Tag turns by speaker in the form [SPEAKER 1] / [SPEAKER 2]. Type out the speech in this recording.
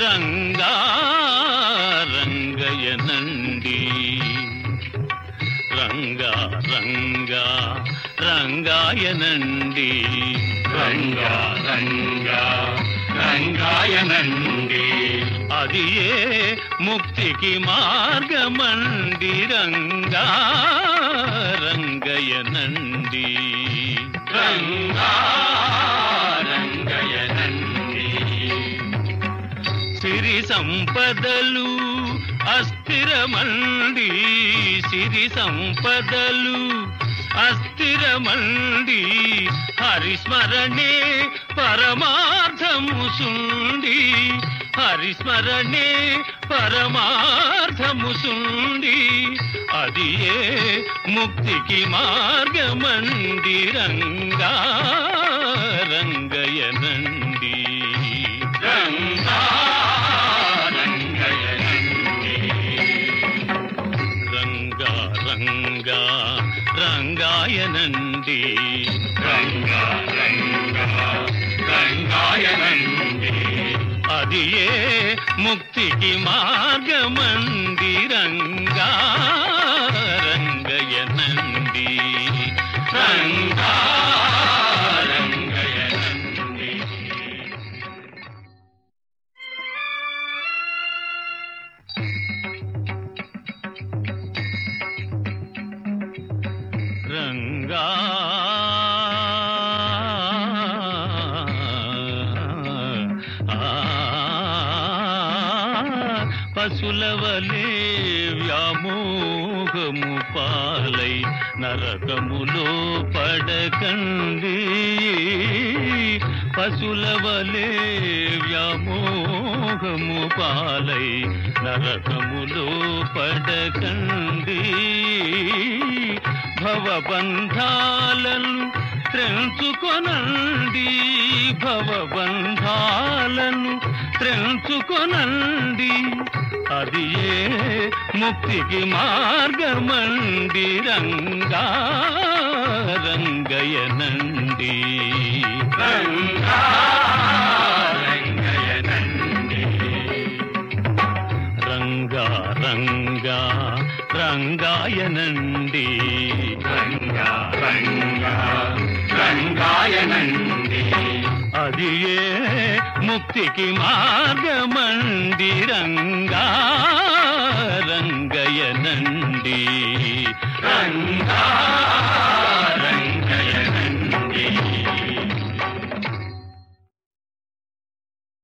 [SPEAKER 1] రంగా రంగయనండి
[SPEAKER 2] రంగా రంగా రంగాయనండి రంగా రంగా రంగాయనండి
[SPEAKER 1] అది ఏ ముక్తికి మార్గమండి రంగా రంగయనండి
[SPEAKER 2] రంగా
[SPEAKER 1] సిరి సంపదలు అస్థిరమండి. సిరి సంపదలు అస్థిరమండి. హరిస్మరణే పరమార్థము సుండి. హరిస్మరణే పరమార్థము సుండి. అది ఏ ముక్తికి మార్గమందిరంగా రంగా రంగాయనండి
[SPEAKER 2] రంగా
[SPEAKER 1] రంగా రంగాయనండి అది ఏ ముక్తికి మార్గమంది రంగా.
[SPEAKER 2] రంగా.
[SPEAKER 1] పశులవలే వ్యామోహము పాలై నరకములో పడకండి. పశులవలే వ్యామోహము పాలై నరకములో పడకండి. భవబంధాలను త్రెంచుకొనండి భవబంధాలను త్రెంచుకొనండి. అది ఏ ముక్తికి మార్గమండి రంగా రంగయనండి.
[SPEAKER 2] రంగా రంగయనండి.
[SPEAKER 1] రంగా రంగా రంగాయనండి.
[SPEAKER 2] రంగా రంగా రంగాయనండి
[SPEAKER 1] అది ఏ ముక్తికి మార్గమండి రంగా.